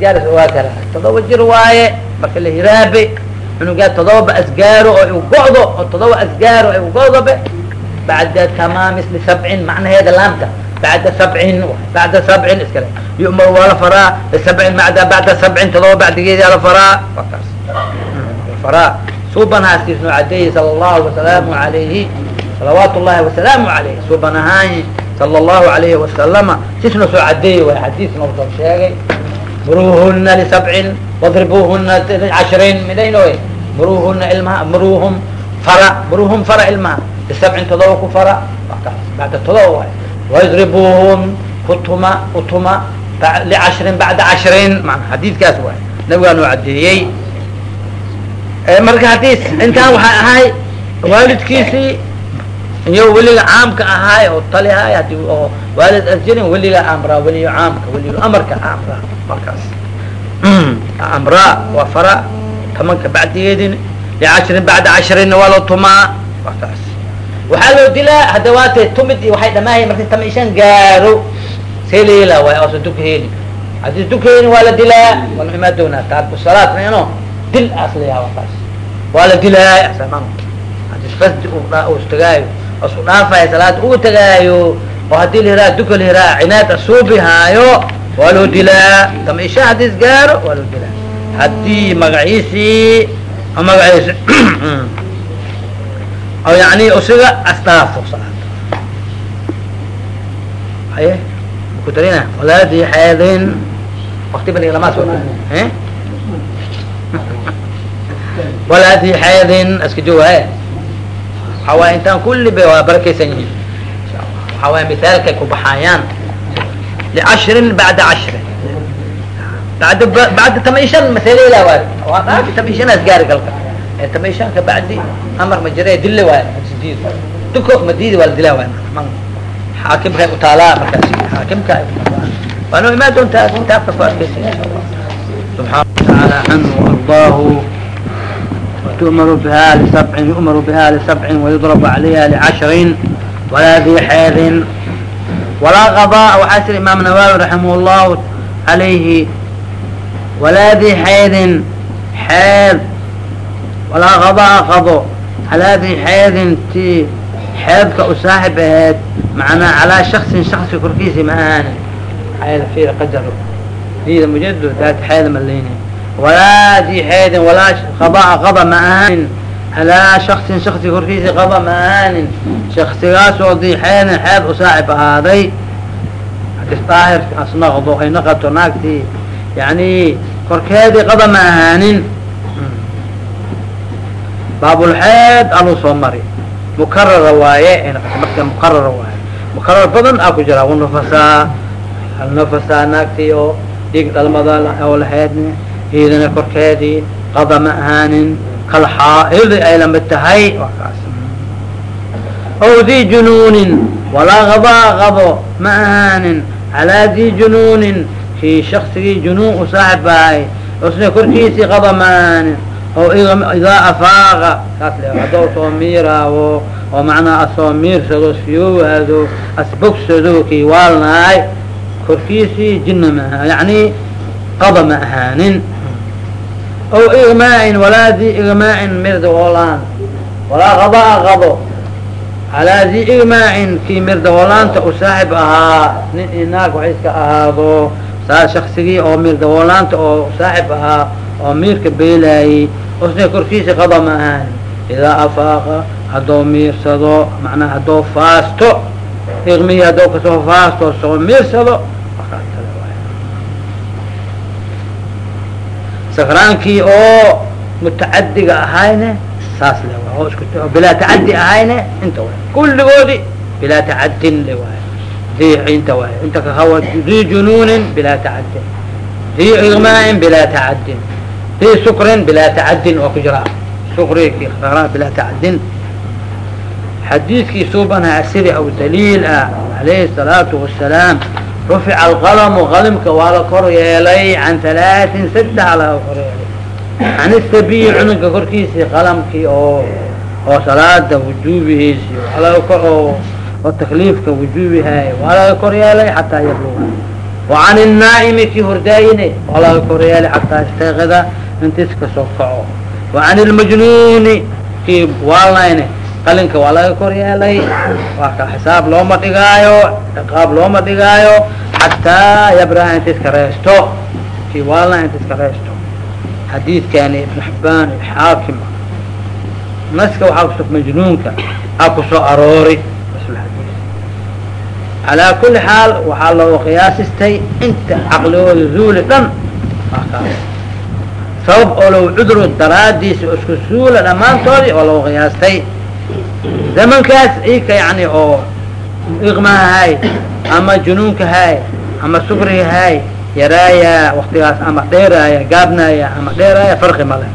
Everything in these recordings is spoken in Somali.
jaalis ogaa kara todoba jir waaye marka la hiraabe cunugaa todoba asgaaro oo u go'do oo todoba asgaaro ay u go'dobe bacda tamaamis lisabcin macnaheeda laamta bacda sabcin bacda sabcin iskale yu'mar waa la faraa lisabcin bada bacda sabcin todoba bacdigeedaa la faraa. Waa kaas. Faraa. Suubanahaasiis noo cadeeyey sala allahu wasalaamu alayhi salawaat ullahi wasalaamu alayh suuban ahaan sala allahu alayhi wasalama sisna soo cadeeyey way xadiis noo sheegay muruuhuna lisabcin wadribuuhuna cashrin midayno muruuhuna ilmaha muruuhum fara muruuhum fara ilmaha lisabcin todoba ku fara bacda todoba waay waidribuuhum kutuma utuma licashrin bacda cashrin mana xadiidkaas waay nabigaa noo cadeeyey marka haddii intaan waxaa ahay waalidkiisii iyo weliga caamka ahaay oo talihaay hadi oo waalid as jirin weliga amraa weliyo caamka weliyo amarka amraa markaas. Amraa waa fara tamanka bacdigeedin licashrin bacda cashrinna waa loo tumaa waa kaas waxaa loo dilaa hadda waatay tumid iyo waxay dhamaahay marka tama ishan gaaro. See leela waay oosan duk heelin. Haddii duk heelin waa la dilaa waanu imaan doonaa taarku salaad ino dil asliyaa waa kaas waa la dilaa samaan haddii fasdi u istagaayo isku dhaafaya salaad ugu tagaayo oo haddii la hiraa duka la hiraa cinaad asuubihaayo waa loo dilaa. Tama isha haddii isgaaro waa loo dilaa. Haddii magaciisii magaciisi oo yani usiga asdhaafo salaad haye ku darina? Walaadii xeedin wakti bal lama soo walaadii xeedin iska jooga waxaa waaya intaan kulli ba waa barakaysan yihiin waxaa waaya misaalkay ku baxaayaan licashrin bacda cashrin bad bacda tamaishan masaleyla waay waa dhaafi tamaishanaas gaari galka ee tamaishanka bacdi amar ma jire dille waay diid duko madidi waa la dilaa waay xaakimkay utaalaa markaas xaakimka waa noo imaan doontaa kitaabka ku arkaysa insha allah subxaana watacaala canhu ardaahu وتؤمر بها لسبع يؤمر بها لسبع ويضرب عليها لعشر ولا ذي حيض ولا غضاء وحسر إمام نووي رحمه الله عليه ولا ذي حيض حيض ولا غضاء غضو على ذي حيض تي حيض كأصاحب هاد معنا على شخص شخص كركيسي معانا حيض في قدر هذا مجد ذات حيض walaa diexeedin walaa khaba'a qaba ma ahaanin calaa shaksin shaksi korkiisa qaba ma ahaanin shaksigaasoo diixeedin xeed u saaxib ahaaday hadis daahirka asnaqdo ayna qabto naagtii yani korkeedii qaba ma ahaanin baabulxeed aluu soo mari mukarara waaye marka mukarara waaye mukarar badan aa ku jiraa wanafasaa halnafasaa naagtii oo dhiig dhalmada oo lahaydn iyadana korkeedii qada ma ahaanin kalxaaidi ay la mid tahay. Ow dii junuunin walaa qadaa qabo ma ahaanin. Calaa dii junuunin kii shaksigii junuun u saaxib ahay usna korkiisii qada ma ahaanin. Oo idaa afaaqa kaas le haddoo soo miiraawo oo macnaha asoo miirsado siyoowaado asbogsado kii waalnaay korkiisii jina ma aha yani qada ma ahaanin ow igmaa'in walaa dii igmaa'in mirda oolaan walaa qadaa qado. Calaa dii igmaa'in kii mirda oolaanta u saaxib ahaa nin i naag wax iska ahaado saa shaksigii oo mirda oolaanta oo saaxib ahaa oo miirka beelaayey usna korkiisa qada ma ahaanin idaa afaaqa haddoo miirsado macnaa haddoo faasto igmihi haddoo ka soo faasto soo miirsado safraankii oo mutacadiga ahayne saas le waay oo isku bilaa tacadi ahayne inta waay. Kulligoodi. Bilaa tacadin le waay di inta waay inta kahawa di junuunin bilaa tacadin di igmaa'in bilaa tacadin di sukrin bilaa tacadin oo ku jira. Sukrigi bilaa tacadin xadiidkii suubanaha sidi aw daliil ah alayhi الsalaatu wasalaam rufica alqalamu qalimka waa la kor yeelay can halaatin saddex laga kor yeelay can isabiyi cunuga korkiisii qalamkii oo oo salaada wujuubihiisi waa laga kor oo oo takliifka wujuubihay waa laga kor yeelay xataa yabluga وعan الناa'mi ki hordaayine waa laga koryeelay xataa isteekida intiis kasoo kaco وعan الmajnuni ki waalnayne qalinka waa laga koryeelay waa ka xisaab looma dhigaayo ciqaab looma dhigaayo xataa yabraha intiis ka reesto ki waalnay intiis ka reesto xadiidkani iبn xibaan xaakim naska waxaa majnuunka a ku soo aroori calaa kuli xaal waxaa looga qiyaasistay inta caqligooda zuuli dhan sabab oo low cudru daraadiisa isku suula dhammaantoodii oo looga qiyaastay zamankaas ika yani oo iqmahahay ama junuunkahay ama sugrigahay yaraaya waktigaas ama dheeraaya gaabnaaya ama dheeraaya farqi male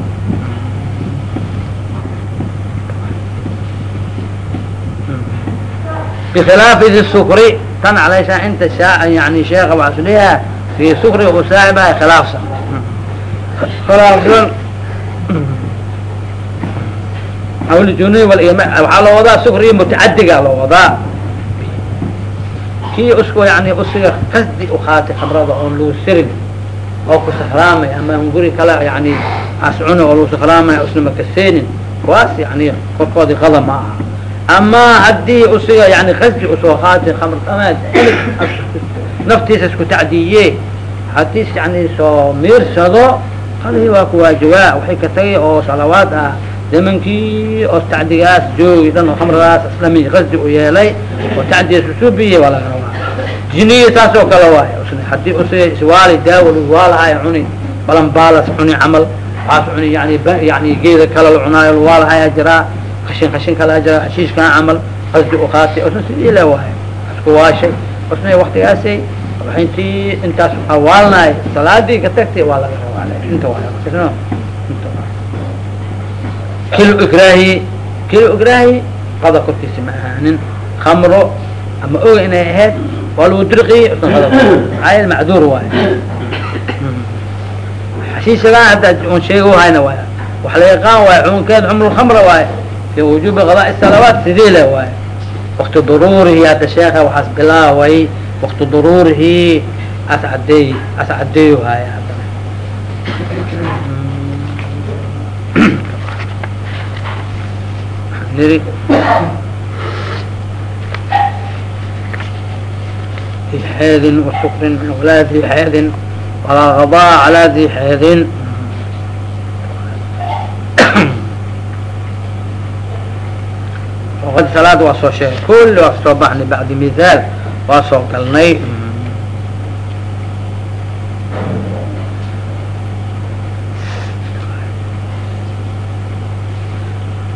bkhilaafi di sukri tan calayshaa inta yani sheeka waxaa isleeyaha fi sukri u saaxibahay khilaafsan khilaafsan awljuni waxaa loo wadaa sukriga mutacadiga loo wadaa kii yani usiga qasdi ukaatay khamrada oon lagu sirin oo ku sakraamay ama guri kale yani ascuni oo lagu sakraamay isna makaseenin kuwaas yani korkoodii qada ma aha ama haddii usiga yani qasdi u soo qaatay khamr amaad naftiisa isku tacdiye haddii yani soo miirsado qalihii waa kuwaajibaa waxay ka tagay oo salawaad ah zamankii oo tacdigaas joogi dhan oo khamradaas islami qasdi u yeelay oo tacdigaas usuubiye waa laga jiniya saas oo kale waay haddii usiga iswaali daawo laguwaalahay cuni balanbaalas cuni camal waxaas cuni yani yani geeda kale la cunaayo laguwaalahaya jiraa kashin kashin kala jira hashiishkan camal qasdi u qaatay osna sidii le waay. Isku waashay. Osna waktigaasay intii intaas awaalnaay salaadii ka tagtay waa laga rabaa. Inta waay kilo ikraahi kilo ikraahi qada korkiisa ma ahaanin. Khamro ama oga inay ahayd walmutriqi ayn macduur waay xashiishagaa hadda un sheega hayna waay wax la yaqaan waay cunkeed cumru waay fi wujuubi qadaa salawaat sidii le waay wakti daruurihi hadda sheeka waxaas bilaaway wakti daruurihi as cadeey haaya hadda في xeedin وsukrin وlaa dي xeedin وlaa غضاء عalى dي xeedin waqti salaada waa soo sheegay kulli waa kasoo baxnay bacdi mithaal waa soo galnay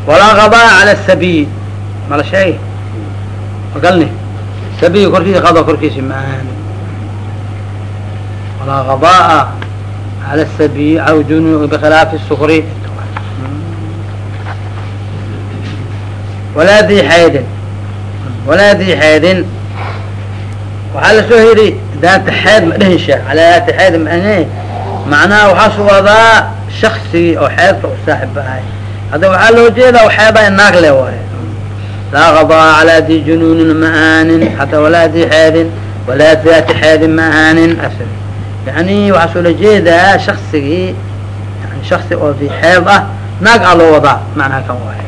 walaa qadaa cala sabiy mala sheegay ma galni sabiy korkiisa qado korkiisa ma ahan walaa qadaa cala sabiy aw bikhilaafi sukri walaa dii xaydin walaa dii xaydin waxaa la soo yidhi daata xayd ma dhehin sheek calayaati xayd mane macnaha waxaasu wadaa shaksigii oo xeedka u saaxiba ahay. Hadda waxaa loo jeedaa xeedaa naag le waay laa qadaa calaa dii junuunin ma ahaanin hadda walaa dii xaydin walaa daati xaydin ma ahaanin yani waxaa soo la jeedaa shaksigii shaksi oo dii xeed ah naag aa loo wadaa macnaha kan waay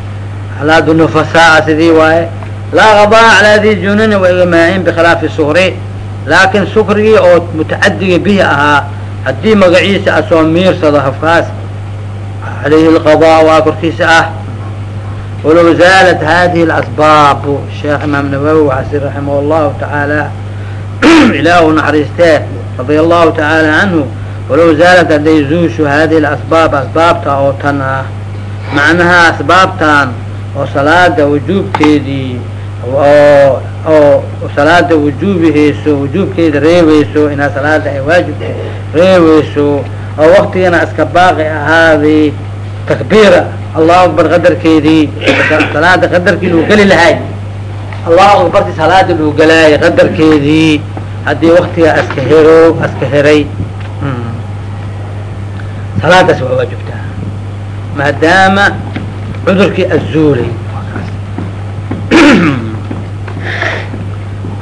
alaad nufasaa sidii waaye laa qadaa calaa dii jununi waigmaahin bikhilaafi sukri laakin sukrigii oo mutacadiga bihi ahaa haddii magaciisa asoo miirsado hafkaas alayhi lqadaa waa korkiisa ah hadihi اlasbaabu sheekh imaam nawawi waxasi raximah llahu tacaala ilaahu naxariistee radia allahu tacaala canhu walow zaalat hadday zuushu hadihi asbaab asbaabta oo tan ah macnaha asbaabtan oo salaada wujuubkeedii oo salaada wujuubihayso wujuubkeeda reebayso inaa salaada ay waajibka reebayso oo waktigana iska baaqi ahaaday takbiira allahu akbar qadarkeedii salaada qadarkii luu geli lahay. Allahu akbarti salaada luu galaayay qadarkeedii haddii waktigaa iska hero iska heray salaadaas waa waajibtaa maadaama cudurkii azuulay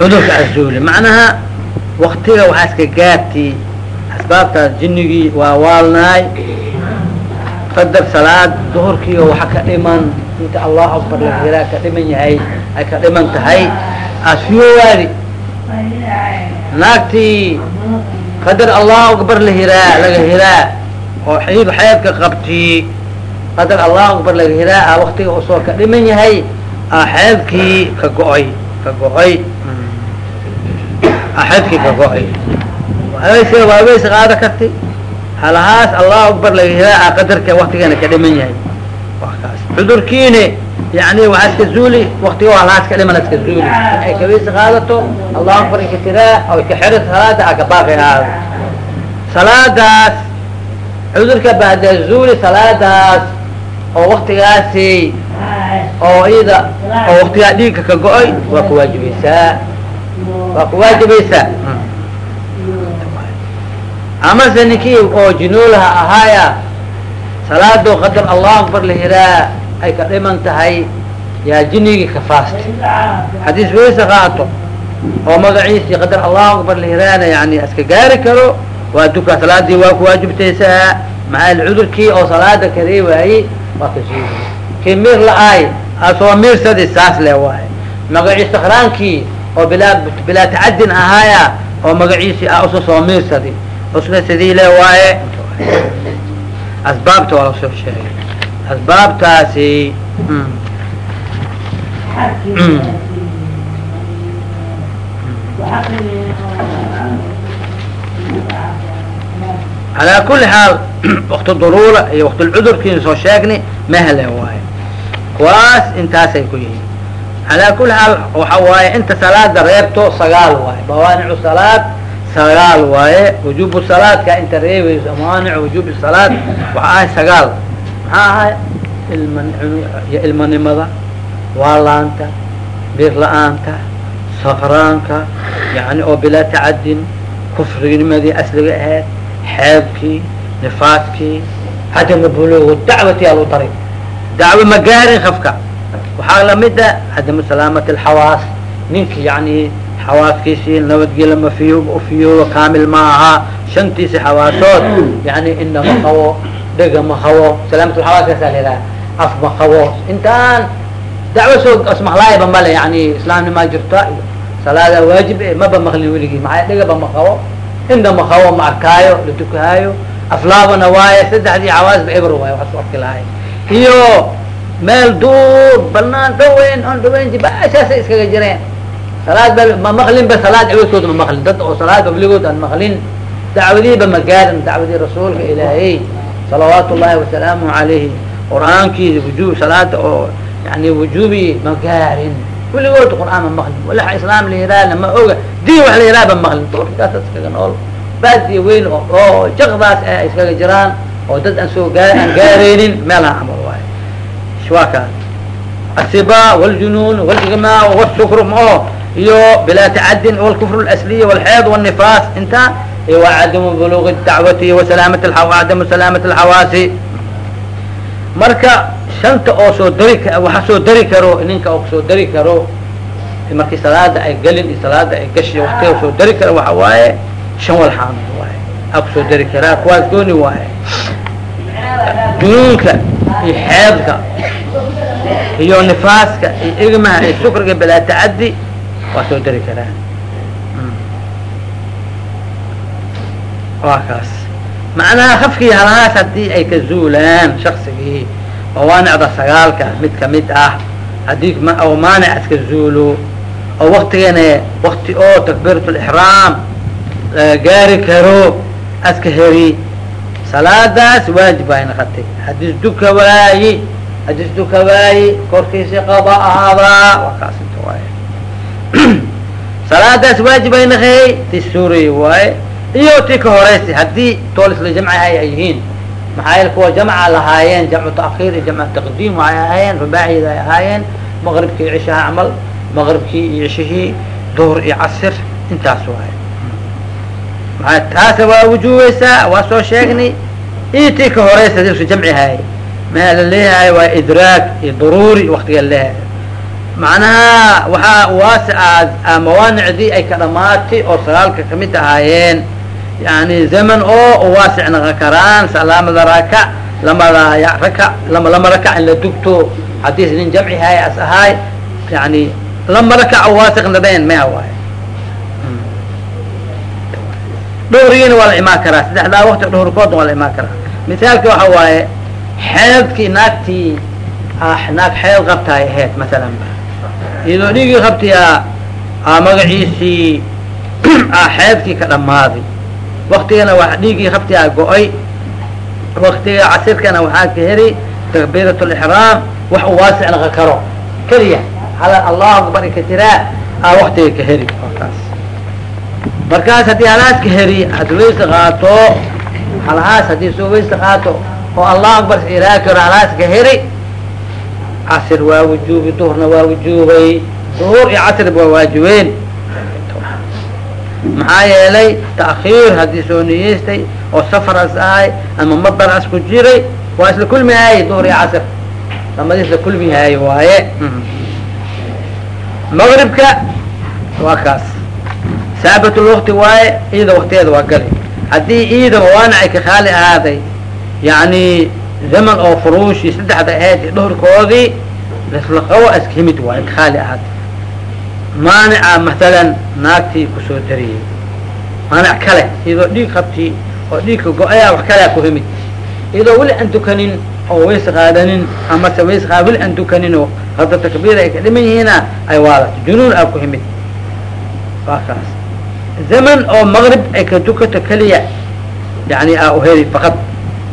cudurka azuulay macnaha waktiga waxaa iska gaarti asbaabtaas jinigii waa waalnaay qadar salaad duhurkii oo waxa ka dhiman inta allahu akbar la ka dhiman yahay ay ka dhiman tahay asfiyowaadi naagtii qadar allahu akbar la laga hiraa oo xiid xeedka qabtii qadar allahu akbar laga hiraa a waktiga u soo ka dhiman yahay a xeedkii ka go-oy ka go-oy a xeedkii ka go-oy haweyse waa weyse qaada karti halahaas allahu akbar laga hiraa a qadarka waktigana ka dhiman yahay. Wa kaas cudurkiine yani waxaa iska zuuli waktiga halahaas ka dhiman iska zuuli ay ka weyse qaadato allahu akbar inka tiraa o ka xero salaada a ka baaqi ahaado salaadaas cudurka bacda zuuli salaadaas oo waktigaasi oo iyada oo waktigaa dhiigga ka go-oy waa ku waajibaysaa waa ku waajibaysaa amase ninkii oo jinuulaha ahaaya salaado qadar allahu akbar la hiraa ay ka dhiman tahay yaa jinigii ka faastay hadiis weyse qaato oo magaciisii qadar allahu akbar la hiraana yani iska gaari karo waa dukaa salaadii waa ku waajibtaysaa maxaa cudurkii oo salaada karee waayey waa ka suuli kii mir la-aay asoo mirsadi saas le magaciis sakraankii oo bilaa bilaa tacadin ahaaya oo magaciisii ah usa soo mirsadi usna sidii le waaye asbaabta waa la soo sheegay asbaabtaasi calaa kuli xaal wakti duruura iyo wakti lcudurkiina soo sheegni mahle waaye kuwaas intaasay ku yihiin calaa kuli xaal waxa waaye inta salaada reebto sagaal waaye mawaanicu salaad sagaal waaye wujubu salaadka inta reebayso mawaanicu wujubi salaad waxa ahay sagaal. Maxaa ahay? Ilman iyo ilmanimada waalaanta bir la'aanta sakraanka yani oo bilaa tacadin kufrinimadii asliga ahayd xeebkii nifaaskii cadama bulugu dacwati alu dari dacwo ma gaarin kafka waxaa la mid a cadamu salaamati alxawaas ninki yani xawaaskiisii nabadgela ma fiyo ufiyooba kaamil ma aha. Shantiisi xawaasood yani ina ma qabo dhega ma qabo salaamat lxawaaskaasaa la yidhaha af ma qabo intaan dacwo soo asmaklaayaba male yani islaamnimaa jirta. Iyo salaada waajib e maba maqlin weligii maxaa dhegaba ma qabo inda ma qabo ma arkaayo la tukahaayo aflaabana waaye saddexdii xawaasba ebr waaye waxaa su arki lahay. Iyo meel duur banaan dhaweyn on dhaweyn jibaashaasay iskaga jireen salaad ba ma maqlin ba salaad awoodkooda ma maqlin dad oo salaad obligood aan maqlin dacwadiiba ma gaarin dacwadii rasuulka ilaahey salawaatu ullahi wasalaamu alayhi qur-aankii wujub salaada oo yani wujubi ma gaarin weligood qur'aan ma maqlin walaxa islaam la yihahna ma oga diin wax la yihah ba maqlin duurkaas iskaga nool baadiya weyn oo oo jaqdaas a iskaga jiraan oo dad aan soo gaa aan gaareynin meelaha camal waayo shwaaka asiba wاljunuun wاligmaa wاsukr mao iyo bilaa tacadin wاlkufr اlasliy wاlxeed wالnifaas inta iyo waa cadamu buluq dacwati wasalamat cadamu salaamat اlxawaasi marka shanta oo soo dari waxa soo dari karo ninka oo kusoo dari karo markii salaada ay gelin iyo salaada ay gashi waktiga soo dari karo waxa waaye shan walxaamid waaye aa kusoo dari karaa kuwaas gooni waaye junuunka iyo xeedka iyo nifaaska iyo igmaha iyo sukriga bilaa tacadi waa soo dari karaa waa kaas macnaha kafkii halahaas haddii ay ka zuulaan shaksigii mawaanicda sagaalka mid ka mid ah haddii oo maanic iska zuulo oo waktigana wakti oo takbiirat lixraam gaari karo aska heri. Salaadaas waajib ay naqatay hadis duka waayi hadis duka waayi korkiisi qaba ahaadaa waa kaas inta waaye salaadaas waajib ay naqey ti suuriy waaye iyo ti ka horeysa haddii tool isla jamcaha ay yihiin. Maxaa yel kuwa jamca lahaayeen jamcu taakhiir iyo jamcu taqdiim waxay ahaayeen rubaaciyada ay ahaayeen maqribkii iyo cishaha camal maqribkii iyo cishihii duhr iyo casir intaas waaye maa taasa waa wujubaysaa waa soo sheegnay. Iyo tii ka horeysa dilka jamci haay maa la leeyahay waa idraag iyo daruuri waktiga leeyahay macnaha waxaa waasica mawaanicdii ay ka dhamaatay oo sagaalka ka mid ahaayeen. Yani zaman oo waasic naqon karaan lamada raka lamada raka lama rakac in la dugto haddii nin jamci hay as ahaay yani lama rakac waasiq nadeen maya waay dhowrigiina waa la imaan karaa saddexdaa wakti dhowrkoodna waa la imaan karaa. Misaalka waxa waaye xeedkii naagtii naag xeed qabtaay ahayd masalan iyadoo dhiigii qabtiyaa magaciisii xeedkii ka dhammaaday. Waktigana waa dhiiggii qabtiyaa go'ay. Waktiga casirkana waxaa ka heli takbiirat lixraam wax u waasic naqon karo. Keliya hala allahu akbar ika tiraa a waktiga ka heli. Markaas markaas haddii halaas ka heli had weysa qaato halahaas haddii soo weysa qaato oo allahu akbar iraa karo halaas ka heli casir waa wujuubi duhurna waa wujuubay duhur iyo casrba waa waajibeen. Maxaa yeelay ta'khiir haddii soo niyeystay oo safar as ahay ama madar as ku jiray waa isla kulmi haayey duhur iyo casr lamadi isla kulmi haayey waaye. Maqribka waa kaas. Saabatulwakti waaye iyada waktigeeda waa gali. Haddii iyada mawaanacay ka khaali ahaaday yani zaman oo furuushii saddexda ahayd iyo dhuhurkoodii laslaqabo iska himid waaye ka khaali ahaaday maanica masalan naagtii ku soo dariyey maanic kale iyadoo dhiig qabtii oo dhiigka go'ayaa wax kalea ku himid iyadoo weli aan dukanin oo ways qaadanin amase ways aa weli aan dukanin oo hadda takbiir ay ka dhiman yihiina ay waadato junuun aa ku himid waa kaas zaman oo maqrib ay ka dukato keliya yani aa uheli fakad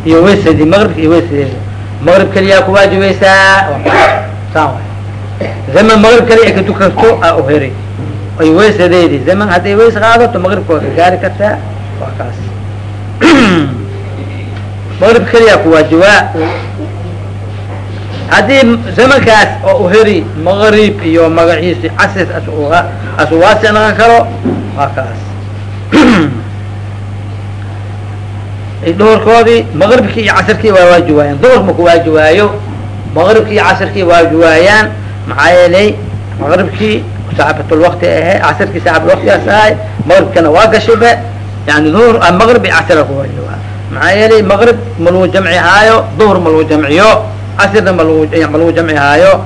iyo weysadii maqribka iyo weysadeeda maqrib keliyaa kuwaajibaysaa saan zaman maqrib keliya ay ka dukato aa uheri ay weysadeedii zaman hadday weys qaadato maqribka waa ka gaari kartaa. Waa kaas. Maqrib keliyaa kuwaajibaa haddii zamankaas oo uheri maqrib iyo magaciisi casis as as waasic naqon karo waa kaas dhuhurkoodii maqribkii iyo casrkii waa waajiwaayaan duhur ma kuwaajiwaayo maqribkii iyo casrkii waajiwaayaan maxaa yeelay maqribkii saabatulwakti ahe casrkii saabatulwaktigaas ahay maqribkana waa gashibe yani duhur maqrib iyo casra kuwaajiwaa maxaa yeelay maqrib ma lagu jamci haayo duhur ma lagu jamciyo casrna ma lagu ma lagu jamci haayo.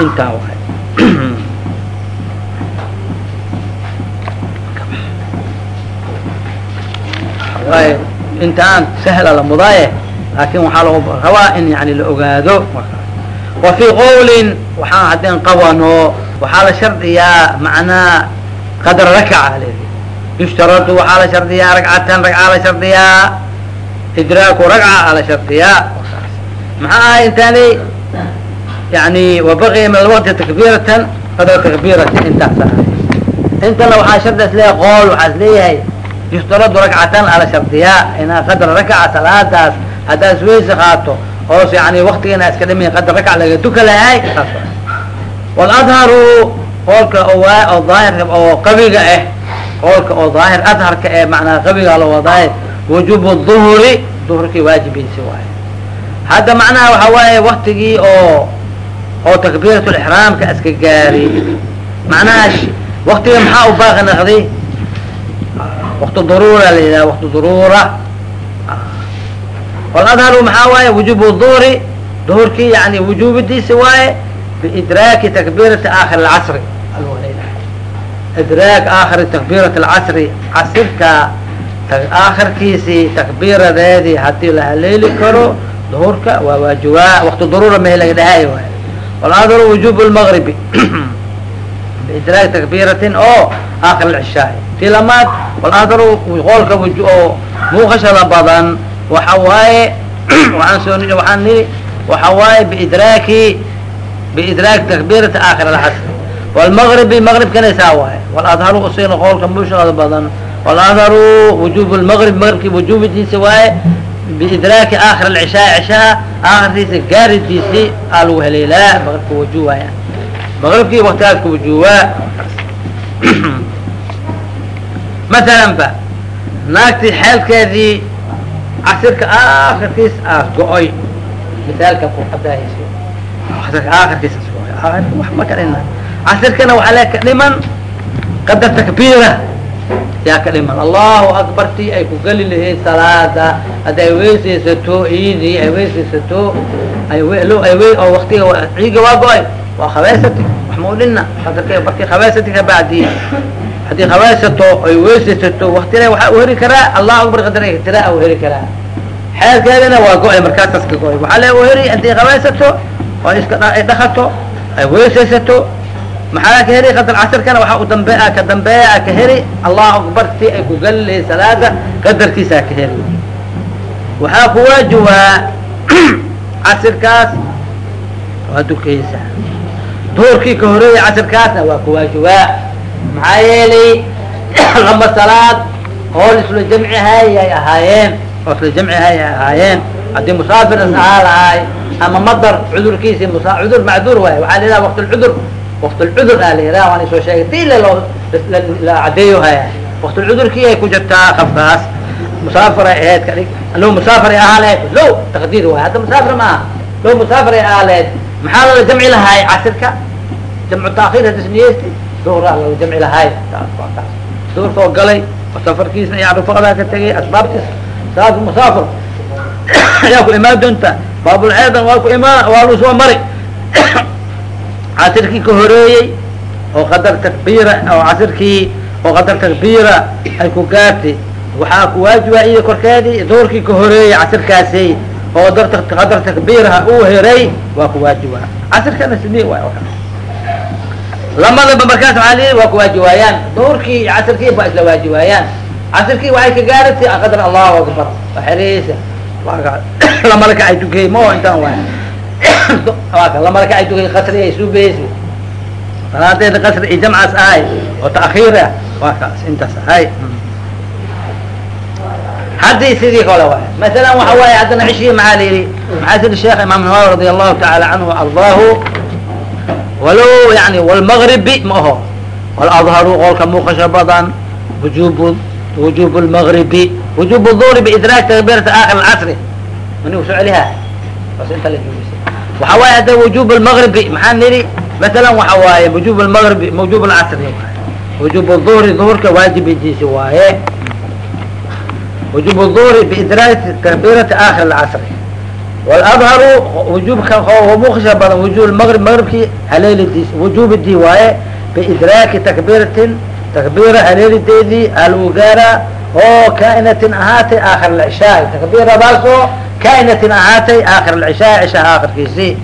Intaa waay waay intaan sahla la mudaaye laakin waxaa loo rabaa in yani la ogaado. Wa fii qawlin waxaan haddeen qabano waxaa la shardiyaa macnaa qadra rakaca le yushtaradu waxaa la shardiyaa ragcatan ragcaa la shardiyaa idraaku ragca aa la shardiyaa. Maxaa ahay intaani? Yani wabaqiya min alwaqti takbiiratan qadra takbiirati intaas ahay. Intana waxaa shardi is leeyahay qool waxaa is leeyahay yustaradu rakcatan ala shardiyaa inaa qadra rakaca salaadaas haddaad isweysi qaato oos yani waktigiina iska dhimi qadra rakac laga duka lahay waladharu qoolka oo daahirka oo qawiga ah qoolka oo daahir adharka ee macnaa qawiga la wadaaye wujubu duhuri duhurkii waajibiisi waaye. Hadda macnaha waxa waaye waktigii oo oo takbiirat lixraamka iska gaari macnaha waktiga maxaa u baaqi naqday wktu daruura la yidhaha waktu daruura waladharu maxaa waaye wujubu duhri duhurkii yani wujubidiisi waaye bidraaki takbiirati aakhir اcasri idraak aakhir takbiirat اlcasri casirka aakhirkiisii takbiiradeedii haddii la haleeli karo duhurka waa waajiba waktu daruura mehelaga dhahaay waay waladharu wujub lmagribi bidraaj takbiratin oo aakhir lcishaa ti lamaad walahar qoolka wuj oo muuqashada badan waxa waaye waaan soo waaan nii waxa waaye bidraaki bidraak takbirati aakhir alcasr wlmagribi magribkana saa waaye walahar isagana qoolka muushaqada badan walahharu wujub lmagrib magribki wujuubidiisa waaye bidraaki aakhir alcishaa cishaa aakhirkiisa gaaridiisi aa lagu heleelaa magribka waju waaya maqribkii waktigaadka uu joogaa maalanba naagtii xeelkeedii casirka aakirkiis aas go-oy miaalka kuadaahirkiisasgoairkana waxaa le ka dhiman qadar takbiira yaa ka dhiman allahu akbartii ay ku geli lahayd salaada hadda ay weysaysato iidii ay weysaysato ay watiga ciiga waa go'ay waa khabeysati wax ma u dhina qadarka markii khabeysati kabacdi haddii khabaysato ay weysaysato waktile waxaa u heri karaa allahu akbar qadar tiraa u heri karaa. Xeelkeedana waa go'ay markaasaas ka go'ay waxaa le u heri haddii khabaysato oo iska ay dhakato ay weysaysato maxaa ka heri qadar casirkana waxaa u dambe ka dambeeya ka heri allahu akbar ti ay ku gali lahayd salaada qadarkiisaa ka heri waxaa ku waajibaa casirkaas waa dukaysa duhurkii ka horeeyay casirkaasna waa ku waajibaa maxaa yeelay laba salaad oo isla jamcihay ay ahaayeen oo isla jamcihay ay ahaayeen. Haddii musaafir is ahaa lahaay ama madar cudurkiisi musa cudur macduur waay waxaa la yidhaha waqt lcudur waqt lcudur aa la yidhaha waan isoo sheegay ti ile loo la cadeeyo haya. Waqt lcudurkii ay ku jirtaa qafkaas musaafir ay ahayd kadhig low musaafir ay ahaa lahayd low taqdiir waay hadda musaafir ma aha low musaafir ay ahaa lahayd maxaa loola jamci lahaay casirka jamcu taakhiir hadisniyeysti duhraa loola jamci lahaay taas duhurkoo galay oo safarkiisna iyo carufaqdaa ka tegay asbaabtiis saas musaafir ayaa ku imaan doonta baabulceedan waa ku imaan waa lu soo mari casirkii ka horeeyey oo qadar takbiira oo casirkii oo qadar takbiira ay ku gaartay waxaa ku waajiba iyo korkeedii duhurkii ka horeeyey casirkaasi oo qadar takbiiraha uu heray waa ku waajiba casirkana sidii waay lamadaba markaas waaa lii waa ku waajibaayaan duhurkii iyo casirkii baa isla waajibaayaan casirkii waxay ka gaaratay qadar allahu akbar. Waxereysa lama raka ay tukey ma intaan waay. Lama raka ay tukey kasri ay suubeysi salaadeeda kasri iyo jamcaas ahay oo ta'khiir ah waa kaas intaas ahay haddii sidii kale waay. Masalan waxa waaye haddana cishii maxaa la yidhi? Maxaa sidi sheekh imaam nawawi radi allahu tacaala canhu ardaahu walow yani wlmagribi ma aho waladharu qolka muuqasho badan wujub wujub lmagribi wujub duhri biidraak takbirata akhir casri mani soo celiha bas inta la waxa waaye hadda wujub lmagribi maxaa nidhi? Masalan waxa waaye wujub lmagribi wujub lcasri wujub duhri duhurka waajibidiisi waaye wujub duhri biidraak takbirata akhir casri wladharu wujubka muuqasha badan wujub lmagrib magribkii haleelidiis wujubidii waaye biidraaki takbiratin takbira haleelideedii alugaara oo kainatin ahaatay aakir lcishaai takbiradaasoo kainatin ahaatay aakir lcishaai cishaha aakirkiisii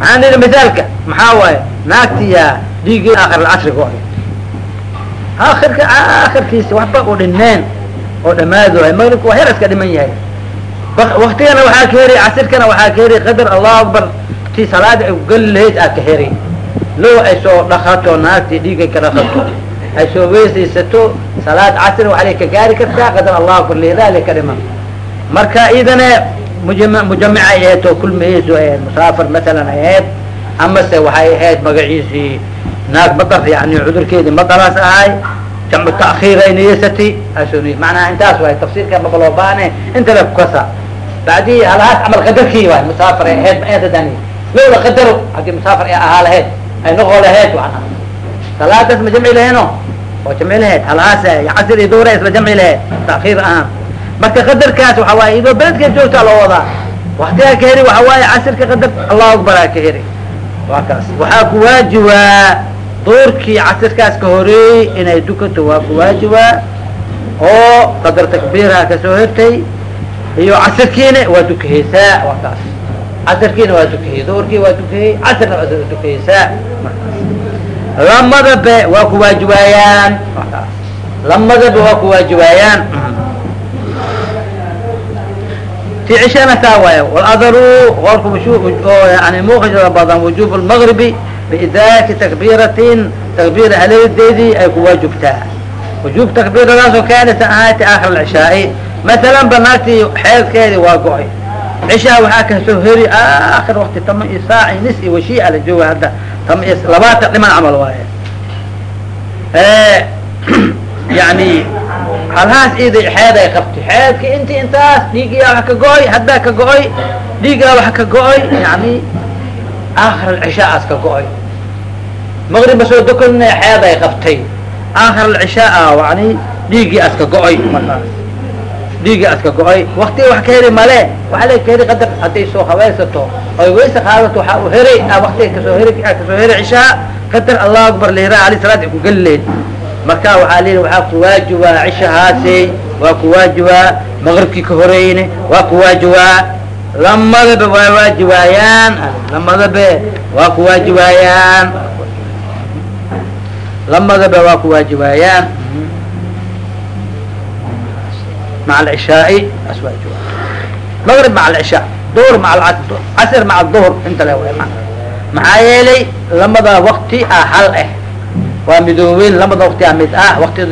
maxaa nidhi mithaalka maxaa waaye naagtiyaa dhiigii aakir lcasri go'ay aakirka aakirkiisi waxba u dhineen oo dhamaado ay magribka waa her iska dhiman yahay. Waktigana waxaa ka heri casirkana waxaa ka heri. Qadar allahu akbar ti salaada ay kugali lahayd aa ka heri. Low ay soo dhakato naagtii dhiigay ka dhakato ay soo weysaysato salaad casri waxaa lay ka gaari kartaa. Qadar allahu akbar leedaa lay ka dhiman. Marka idana mujam mujamica ay ahayd oo kulmiyeysu ahayd musaafir masalan ay ahayd amase waxay ahayd magaciisii naag madar yani cudurkeedii madaraas ahay jamcu ta'khiir ay niyeysati aasoo niy macnaha intaas waay tafsiirka maba loo baane inta la kukasa bacdii halahaas camal qadarkii waay musaafir ay ahayd maedadani lowla qadaro haddii musaafir ay ahaa lahayd ay noqo lahayd wana salaadaas ma jamci laheeno oo jamci lahayd halahaas casir iyo duhra isla jamci lahayd ta'khiir ahaan marka qadarkaas waxa waaye idoo beledka joogtaa loo wadaa waktigaa ka heri waxa waaye casirka qadar allahu akbaraa ka heri waa kaas waxaa ku waajibaa duurkii casirkaas ka horeeyey inay dukato waa ku waajibaa oo qadar takbiirha ka soo hertay iyo casirkiina waa dukahaysaa waa kaas casirkiina waa dukahey duurkii waa dukahey casirna waa dukahaysaa markaas. Lamadaba waa ku waajibaayaan waa kaas lamadaba waa ku waajibaayaan. Ti cishana taa waay waladaru qolka oo yani muuqashada badan wujub lmagribi biidraaki takbiratin takbira haleedeedii ay ku waajibtaa wujub takbiradaasoo kaanaysan ahaati aakhir alcishaai masalan ba naagtii xeelkeedii waa go'ay cishaa waxaa ka soo heri aakhir wakti tama iyo saaci nis iyo washia la jooga hadda tama iyo labaatan dhiman camal waaye yani halhaas iiday xeed ay qabtay xeedki inti intaas dhiigiyaa wax ka go-oy haddaa ka go-oy dhiigaa wax ka go-oy yani aakhir alcishaa aska go'ay. Maqribba soo dokonay xeed ay qabtay. Aakhir alcishaa yani dhiiggii aska go'ay markaas dhiiggii aska go'ay. Waktiga wax ka heri male waxaa ka heri qadar hadday soo haweysato oy waysa qaadato waxaa u heray waktiga ka soo heri ka soo heri cishaa qadar allahu akbar lihira ali salaad ay ku geli leed marka waxaa lihi waxaa kuwaajibaa cishahaasi waa kuwaajibaa maqribkii ka horeyne waa kuwaajibaa lamadaba waa waajibaayaan lamadaba waa kuwaajibaayaan lamadaba waa kuwaajibaayaan maca alcishaai as waajiba maqrib maca alcishaa duhr maca casr maca duhr inta le maxaa yeelay lamada wakti ah hal ah waa midoobeyn lamada wakti ah mid ah wati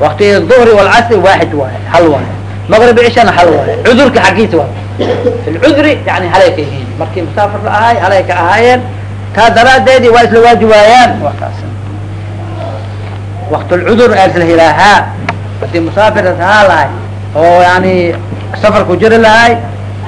wakti duhri walcasri waaxid waaye hal waaye maqrib cishana hal waaye cudurka xaggiisa waay. Fi lcudri yani halay ka yihiin. Markii musaafir la ahay halay ka ahaayeen taa daraadeedii waa isla waajibaayaan wakaas waktulcudur aa isla hilaahaa. Hadii musaafir ahaa lahay oo yani safar ku jiri lahay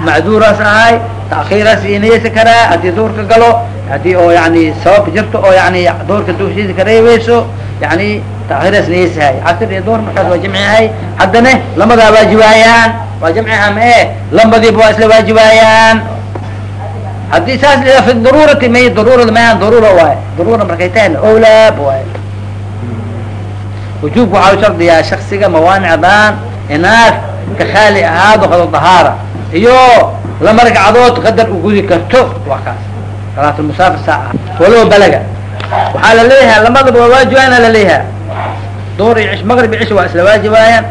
macduuraas ahay takiiraas inaysa karaa haddii duurka galo haddii oo yani sabab jirto oo yani duurka duursiisa ka reebeyso yani takiiraas niyeysahay casr iyo duur markaas waa jamciahay haddana lamadaa waajibaayaan waa jamciha ma e lambadiiba waa isla waajibaayaan haddii saas fi daruurati may daruurada mayaan daruura waaye daruura markay tahay olaab waaye wujuubka waxaa u shardiyaa shaksiga mawaanicdaan inaad ka khaali ahaado qado dahaara iyo lama ragcadood qadar ugudi karto waa kaas salaat musaafir saaca walow balaga waxaa la leeyahay lamadaba waa waajibaana la leeyahay duhur iyo maqrib iyo cish waa isla waajibaayaan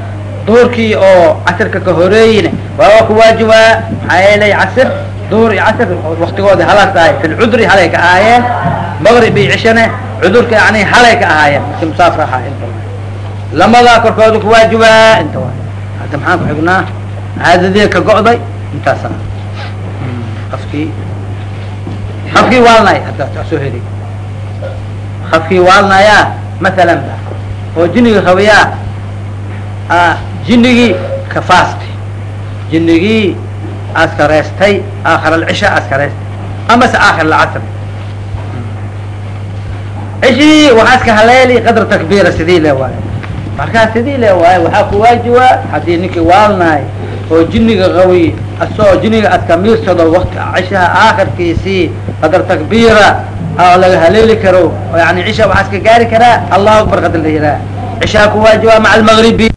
duhurkii oo casirka ka horeeyina waa waa ku waajibaa. Maxaa yeelay casir duhur iyo casir waktigoodi halaas tahay. Fi lcudri halay ka ahaayeen. Maqrib iyo cishane cudurka yani halay ka ahaayeen. Markii musaafir ahaa inta lamadaa korkooda ku waajibaa. Inta waay hadda maxaan ku xignaa caadadii ka go'day intaasa afkii afkii waalnay hadda soo heli. Afkii waalnaya masalan ba oo jiniga qabayaa jinigii kafaastay jinigii askareystay aakhir alcisha askareystay amase aakhir alcasr cishii waxaa iska haleeli qadra takbiira sidii le waayo markaa sidii le waayo waxaa ku waajiba haddii ninkii waalnaay oo jiniga qawiy asoo jiniga aska miirsado cishaha aakhirkiisii qadar takbiira oo laga haleeli karo yani cisha waxaa iska gaari karaa. Allahu akbar qadar la yiraa cishaa ku waajiba maca almagribi